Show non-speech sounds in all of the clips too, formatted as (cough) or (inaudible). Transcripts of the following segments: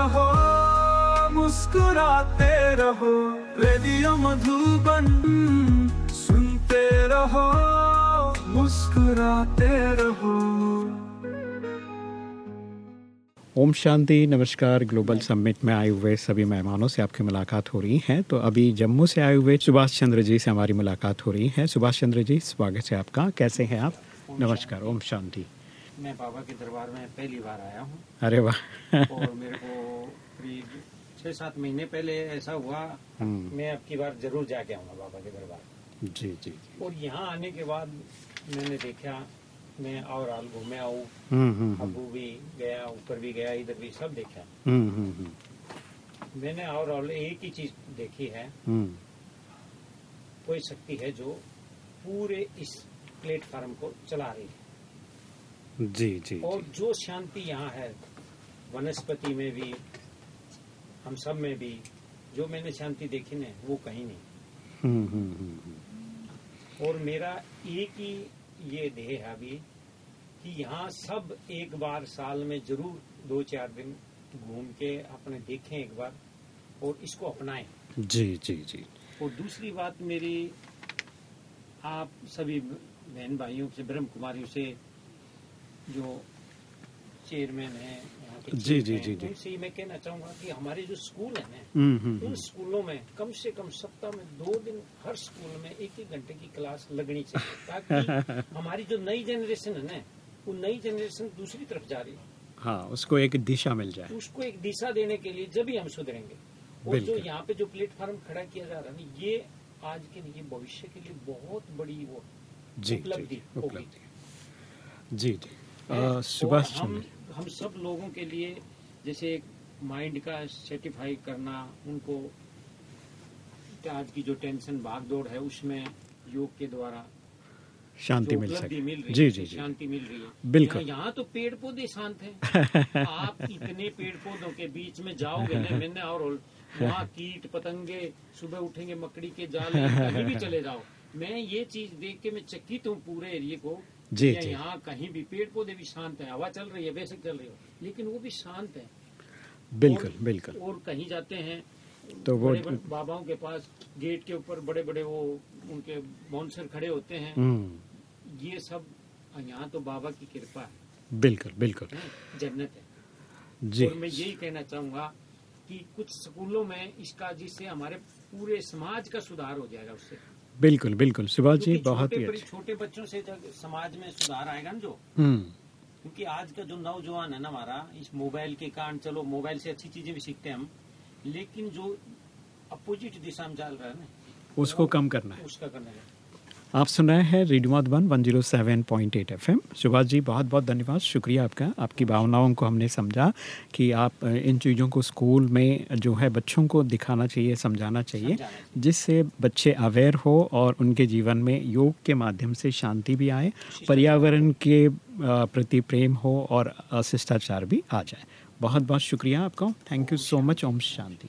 रहो, मुस्कुराते रहो, रेडियो मधुबन सुनते रहो, मुस्कुराते रहो। ओम शांति, नमस्कार, ग्लोबल समिट में आए हुए सभी मेहमानों से आपकी मुलाकात हो रही है। तो अभी जम्मू से आए हुए सुभाष चंद्र जी से हमारी मुलाकात हो रही है। सुभाष चंद्र जी, स्वागत है आपका। कैसे हैं आप? नमस्कार, ओम शांति। मैं बाबा के दरबार में पहली बार आया हूँ। अरे वाह। और मेरे को करीब छः सात महीने पहले ऐसा हुआ हम्म, मैं अब की बार ज़रूर जाके आऊँगा बाबा के दरबार। जी जी और यहाँ आने के बाद मैंने देखा मैं और हाल घूमे आऊँ। हम्म, हम्म, अबू भी गया ऊपर भी गया इधर भी सब देखा। हम्म, हम्म, हम्म, मैंने और एक ही चीज़ देखी है। कोई शक्ति है जो पूरे इस प्लेटफॉर्म को चला रही है। जी जी और जो। शांति यहाँ है वनस्पति में भी हम सब में भी जो मैंने शांति देखी ना वो कहीं नहीं। हम्म, हम्म, हम्म, और मेरा एक ही ये देह है अभी कि यहाँ सब एक बार साल में ज़रूर दो चार दिन घूम के अपने देखें एक बार और इसको अपनाएँ। जी जी जी। और दूसरी बात मेरी आप सभी बहन भाइयों से ब्रह्म कुमारियों से जो चेयरमैन है जी, जी, जी, जी। ही मैं कहना चाहूँगा कि हमारे जो स्कूल है ना हम्म, हम्म, उन हम्म, स्कूलों में कम से कम सप्ताह में दो दिन हर स्कूल में एक एक घंटे की क्लास लगनी चाहिए (laughs) ताकि हमारी जो नई जनरेशन है ना वो नई जनरेशन दूसरी तरफ़ जा रही है हाँ उसको एक दिशा मिल जाए उसको एक दिशा देने के लिए जब ही हम सुधरेंगे और जो यहाँ पे जो प्लेटफॉर्म खड़ा किया जा रहा है ना ये आज के लिए भविष्य के लिए बहुत बड़ी वो उपलब्धि होगी। जी जी है। सुभाष हम चंद्र। हम सब लोगों के लिए जैसे एक माइंड का सेटिफाई करना उनको आज की जो टेंशन भाग दौड़ है उसमें योग के द्वारा शांति मिल सके। मिल रही जी जी जी। शांति मिल रही है। बिल्कुल। यहाँ- तो पेड़ पौधे शांत हैं। (laughs) आप इतने पेड़ पौधों के बीच में जाओगे ना मैंने और वहाँ कीट पतंगे सुबह उठेंगे मकड़ी के जाल कहीं भी चले जाओ। मैं ये चीज़ देख के मैं चकित हूँ पूरे एरिए को जी, जी। यहाँ कहीं भी पेड़ पौधे भी शांत है हवा चल रही है बेशक चल रही हो लेकिन वो भी शांत है। बिल्कुल बिल्कुल। और कहीं जाते हैं तो वो बाबाओं के पास गेट के ऊपर बड़े बड़े वो उनके बाउंसर खड़े होते हैं। हम्म, ये सब यहाँ तो बाबा की कृपा है। बिल्कुल बिल्कुल। जन्नत है। जी। और मैं यही कहना चाहूँगा कि कुछ स्कूलों में इसका जिससे हमारे पूरे समाज का सुधार हो जाएगा उससे। बिल्कुल बिल्कुल। सुभाष जी बहुत ही अच्छा। छोटे बच्चों से जब समाज में सुधार आएगा ना जो? हम्म। क्योंकि आज का जो नौजवान है ना हमारा इस मोबाइल के कारण चलो मोबाइल से अच्छी चीज़ें भी सीखते हैं हम लेकिन जो अपोजिट दिशा में चल रहा है ना उसको कम करना है। उसका करना है। आप सुन रहे हैं रेडियो मधुबन 107.8 एफएम सुभाष जी बहुत बहुत धन्यवाद। शुक्रिया आपका। आपकी भावनाओं को हमने समझा कि आप इन चीज़ों को स्कूल में जो है बच्चों को दिखाना चाहिए समझाना चाहिए जिससे बच्चे अवेयर हो और उनके जीवन में योग के माध्यम से शांति भी आए पर्यावरण के प्रति प्रेम हो और शिष्टाचार भी आ जाए। बहुत बहुत शुक्रिया आपका। थैंक यू सो मच ओम शांति।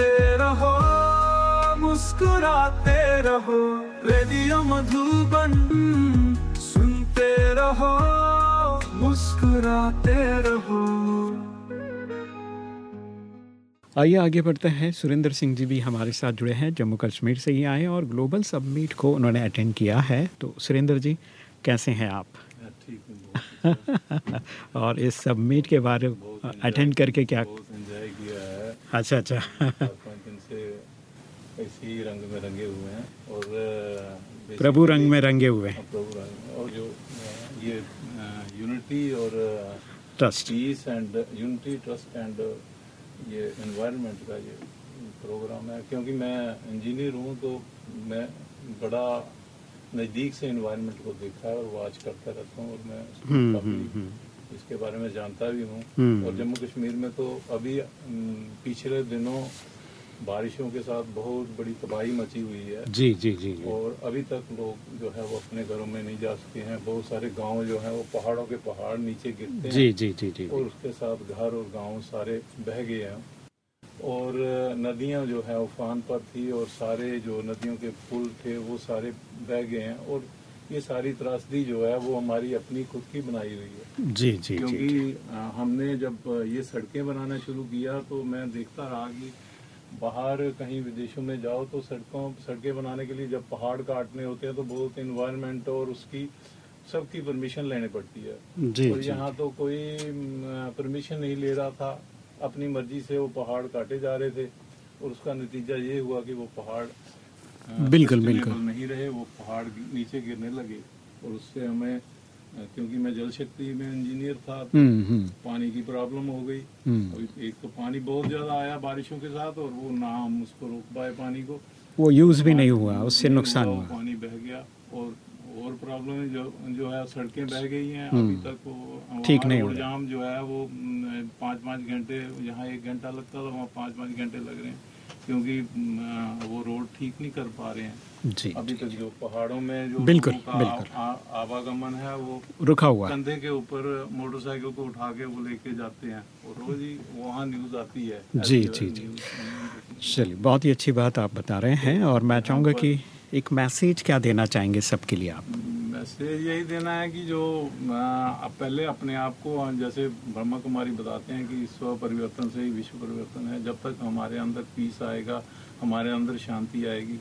सुनते रहो मुस्कुराते रहो रेडियो मधुबन। सुनते रहो मुस्कुराते रहो। आइए आगे बढ़ते हैं। सुरेंद्र सिंह जी भी हमारे साथ जुड़े हैं। जम्मू कश्मीर से ही आए और ग्लोबल सबमीट को उन्होंने अटेंड किया है। तो सुरेंद्र जी कैसे हैं आप? ठीक हूँ (laughs) और इस सबमिट के बारे अटेंड करके क्या बहुत किया है। अच्छा अच्छा। चार पाँच दिन से ऐसे ही रंग में रंगे हुए हैं और प्रभु रंग में रंगे हुए हैं। प्रभु रंग और जो ये यूनिटी और trust peace and unity trust and ये एनवायरनमेंट का ये प्रोग्राम है। क्योंकि मैं इंजीनियर हूँ तो मैं बड़ा नज़दीक से एनवायरनमेंट को देखा है और वॉच करता रहता हूँ और मैं इसके बारे में जानता भी हूँ। हम्म। और जम्मू कश्मीर में तो अभी पिछले दिनों बारिशों के साथ बहुत बड़ी तबाही मची हुई है। जी जी जी जी। और अभी तक लोग जो है वो अपने घरों में नहीं जा सके हैं। बहुत सारे गाँव जो है वो पहाड़ों के पहाड़ नीचे गिरते हैं। जी जी जी जी। और उसके साथ घर और गाँव सारे बह गए हैं। और नदियाँ जो है उफान पर थी और सारे जो नदियों के पुल थे वो सारे बह गए हैं। और ये सारी त्रासदी जो है वो हमारी अपनी खुद की बनाई हुई है। जी जी जी क्योंकि अ, हमने जब ये सड़कें बनाना शुरू किया तो मैं देखता रहा कि बाहर कहीं विदेशों में जाओ तो सड़कों सड़कें बनाने के लिए जब पहाड़ काटने होते हैं तो बहुत इन्वायरमेंट और उसकी सबकी परमिशन लेनी पड़ती है। जी और यहाँ तो कोई परमिशन नहीं ले रहा था। अपनी मर्ज़ी से वो पहाड़ काटे जा रहे थे और उसका नतीजा ये हुआ कि वो पहाड़ बिल्कुल, बिल्कुल। नहीं रहे वो पहाड़ नीचे गिरने लगे और उससे हमें क्योंकि मैं जल शक्ति में इंजीनियर था तो हम्म हम्म। पानी की प्रॉब्लम हो गई। हम्म। अभी एक तो पानी बहुत ज़्यादा आया बारिशों के साथ और वो ना हम उसको रोक पाए पानी को। वो यूज़ भी नहीं हुआ उससे नुकसान हुआ पानी बह गया और और प्रॉब्लम जो जो है सड़कें बह गई हैं। अभी तक वो ठीक नहीं रोड हो जाम जो है वो पाँच पाँच घंटे यहाँ एक घंटा लगता था वहाँ पाँच पाँच घंटे लग रहे हैं। क्योंकि वो रोड ठीक नहीं कर पा रहे हैं जी अभी तक जो पहाड़ों में जो बिल्कुल, बिल्कुल। आ- आवागमन है वो रुका हुआ। कंधे के ऊपर मोटरसाइकिल को उठा के वो लेके जाते हैं और रोज ही वहाँ न्यूज़ आती है जी, जी, जी। चलिए बहुत ही अच्छी बात आप बता रहे हैं और मैं चाहूँगा कि एक मैसेज क्या देना चाहेंगे सबके लिए आप मैसेज यही देना है कि जो पहले अपने आप को जैसे ब्रह्मा कुमारी बताते हैं कि स्व परिवर्तन से ही विश्व परिवर्तन है। जब तक हमारे अंदर पीस आएगा, हमारे अंदर शांति आएगी,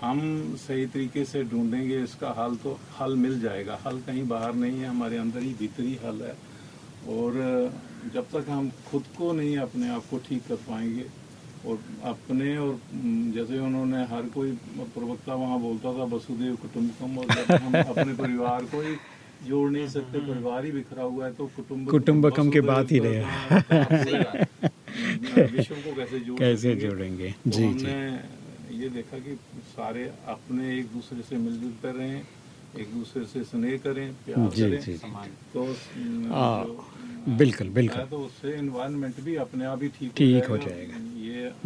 हम सही तरीके से ढूंढेंगे, इसका हल तो हल मिल जाएगा। हल कहीं बाहर नहीं है, हमारे अंदर ही भीतर हल है। और, जब तक हम खुद को नहीं अपने आप को ठीक कर पाएँगे और अपने और हम्म, जैसे उन्होंने हर कोई प्रवक्ता वहाँ बोलता था वसुदेव कुटुम्बकम और हम (laughs) अपने परिवार को ही जोड़ नहीं सकते परिवार ही बिखरा हुआ है तो कुटुम्ब कुटुम्बकम के बात ही रहे। (laughs) विश्व को कैसे जोड़ कैसे? जोड़ेंगे? तो जी जी। ये देखा कि सारे अपने एक दूसरे से मिलजुल कर रहे हैं एक दूसरे से स्नेह करें प्यार जी करें। जी तो हाँ, बिल्कुल बिल्कुल। तो उससे एनवायरनमेंट भी अपने आप ही ठीक ठीक हो ये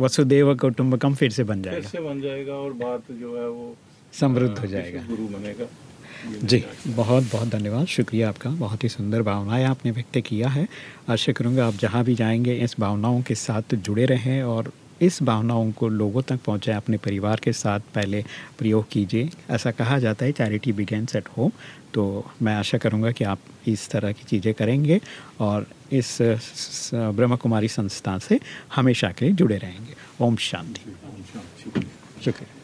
वसुदेव कुटुम्बकम फिर से बन जाएगा। फिर से बन जाएगा और बात जो है वो समृद्ध हो जाएगा। गुरु बनेगा। जी। बहुत बहुत धन्यवाद। शुक्रिया आपका बहुत ही सुंदर भावनाएँ आपने व्यक्त किया है। आशा करूँगा आप जहाँ भी जाएँगे इस भावनाओं के साथ जुड़े रहें और इस भावनाओं को लोगों तक पहुँचाएँ, अपने परिवार के साथ पहले प्रयोग कीजिए। ऐसा कहा जाता है चैरिटी बिगेंस एट होम तो मैं आशा करूँगा कि आप इस तरह की चीज़ें करेंगे और इस ब्रह्म कुमारी संस्था से हमेशा के लिए जुड़े रहेंगे। ओम शांति। शुक्रिया।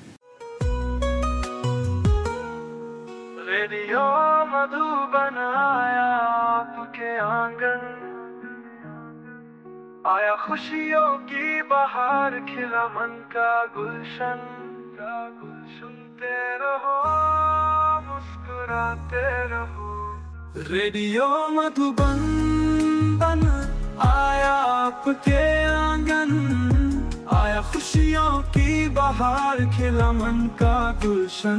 आपके आँगन आया खुशियों की बहार, खिला मन का गुलशन। का गुल रहो, मुस्कुराते रहो। रेडियो मधुबन बन आया आपके आँगन। आया खुशियों की बहार, खिला मन का गुलशन।